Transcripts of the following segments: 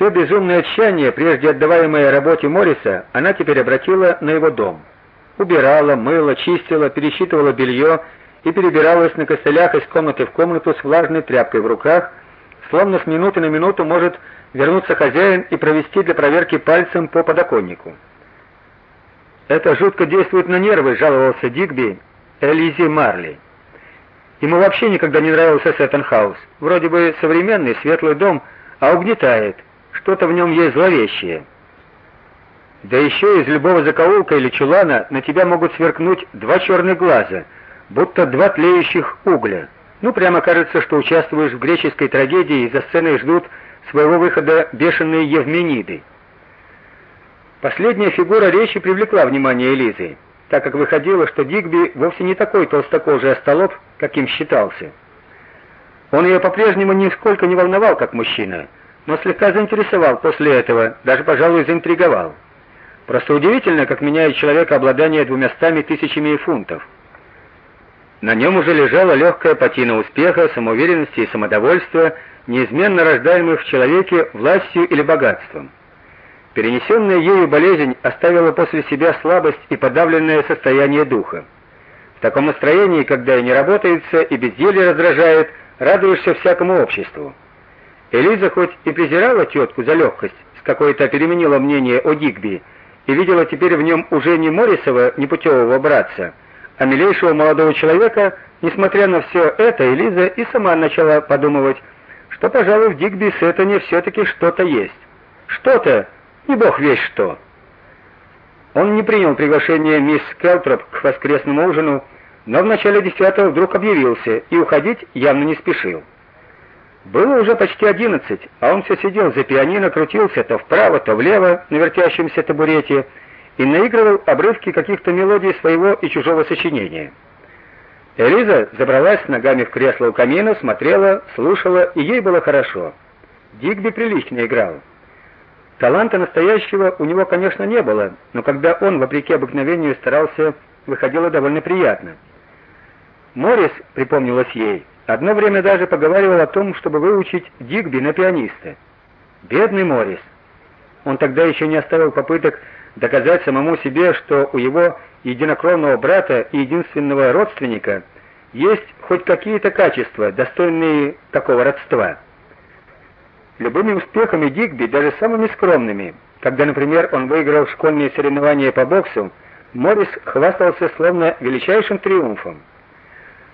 Все безумное тщание, прежде отдаваемое работе Морриса, она теперь обратила на его дом. Убирала, мыла, чистила, пересчитывала белье и перебиралась на костылях из комнаты в комнату с влажной тряпкой в руках, словно с минуты на минуту может вернуться хозяин и провести для проверки пальцем по подоконнику. Это жутко действует на нервы, жаловался Дигби Элизи Марли. Ему вообще никогда не нравился Сеттенхаус. Вроде бы современный, светлый дом, а угнетает. Что-то в нем есть зловещее. Да еще из любого закоулка или чулана на тебя могут сверкнуть два черных глаза, будто два тлеющих угля. Ну, прямо кажется, что участвуешь в греческой трагедии, и за сценой ждут своего выхода бешеные евмениды. Последняя фигура речи привлекла внимание Элизы, так как выходило, что Дигби вовсе не такой толстокожий остолоп, каким считался. Он ее по-прежнему нисколько не волновал как мужчина, но слегка заинтересовал после этого, даже, пожалуй, заинтриговал. Просто удивительно, как меняет человека обладание двумястами тысячами фунтов. На нем уже лежала легкая патина успеха, самоуверенности и самодовольства, неизменно рождаемых в человеке властью или богатством. Перенесенная ею болезнь оставила после себя слабость и подавленное состояние духа. В таком настроении, когда и не работается, и безделье раздражает, радуешься всякому обществу. Элиза хоть и презирала тетку за легкость, с какой-то переменила мнение о Дигби, и видела теперь в нем уже не Морисова непутевого братца, а милейшего молодого человека, несмотря на все это, Элиза и сама начала подумывать, что, пожалуй, в Дигби Сеттоне все-таки что-то есть. Что-то, не бог весь что. Он не принял приглашение мисс Келтроп к воскресному ужину, но в начале десятого вдруг объявился и уходить явно не спешил. Было уже почти одиннадцать, а он все сидел за пианино, крутился то вправо, то влево на вертящемся табурете и наигрывал обрывки каких-то мелодий своего и чужого сочинения. Элиза забралась ногами в кресло у камина, смотрела, слушала, и ей было хорошо. Дигби прилично играл. Таланта настоящего у него, конечно, не было, но когда он, вопреки обыкновению, старался, выходило довольно приятно. Морис, припомнилось ей, одно время даже поговаривал о том, чтобы выучить Дигби на пианиста. Бедный Морис. Он тогда еще не оставил попыток доказать самому себе, что у его единокровного брата и единственного родственника есть хоть какие-то качества, достойные такого родства. Любыми успехами Дигби, даже самыми скромными, когда, например, он выиграл школьные соревнования по боксу, Морис хвастался словно величайшим триумфом.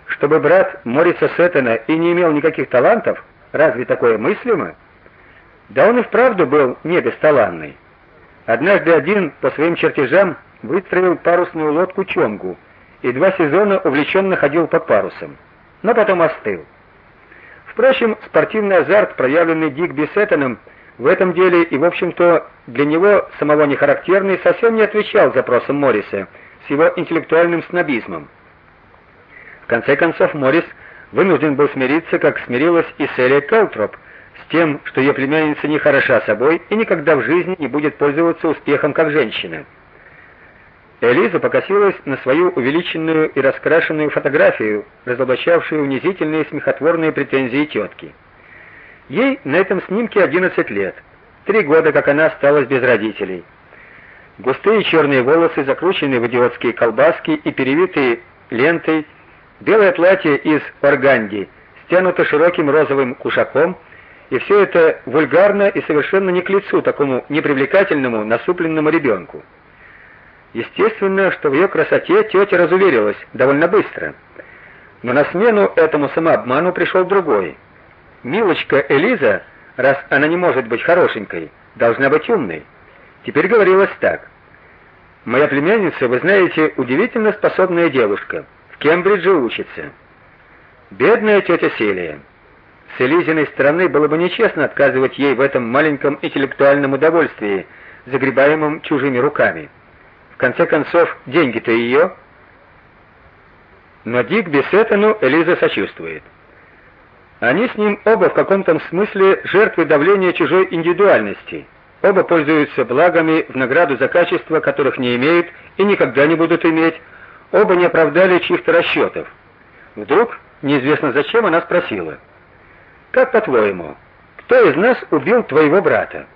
Чтобы брат Мориса Сеттона и не имел никаких талантов, разве такое мыслимо? Да он и вправду был не бесталанный. Однажды один по своим чертежам выстроил парусную лодку Чонгу и два сезона увлеченно ходил под парусом, но потом остыл. Впрочем, спортивный азарт, проявленный Дигби Сеттоном, в этом деле и, в общем-то, для него самого не характерный, совсем не отвечал запросам Морриса с его интеллектуальным снобизмом. В конце концов, Моррис вынужден был смириться, как смирилась и Селия Келтроп, с тем, что ее племянница не хороша собой и никогда в жизни не будет пользоваться успехом как женщина. Элиза покосилась на свою увеличенную и раскрашенную фотографию, разоблачавшую унизительные смехотворные претензии тетки. Ей на этом снимке 11 лет. Три года, как она осталась без родителей. Густые черные волосы, закрученные в идиотские колбаски и перевитые лентой, белое платье из органди, стянуто широким розовым кушаком, и все это вульгарно и совершенно не к лицу такому непривлекательному, насупленному ребенку. Естественно, что в ее красоте тетя разуверилась довольно быстро. Но на смену этому самообману пришел другой. Милочка Элиза, раз она не может быть хорошенькой, должна быть умной. Теперь говорилось так: Моя племянница, вы знаете, удивительно способная девушка. В Кембридже учится. Бедная тетя Селия. С Элизиной стороны было бы нечестно отказывать ей в этом маленьком интеллектуальном удовольствии, загребаемом чужими руками. В конце концов, деньги-то ее. Но Дик Бесеттону Элиза сочувствует. Они с ним оба в каком-то смысле жертвы давления чужой индивидуальности. Оба пользуются благами в награду за качества, которых не имеют и никогда не будут иметь. Оба не оправдали чьих-то расчетов. Вдруг, неизвестно зачем, она спросила: "Как по-твоему, кто из нас убил твоего брата?"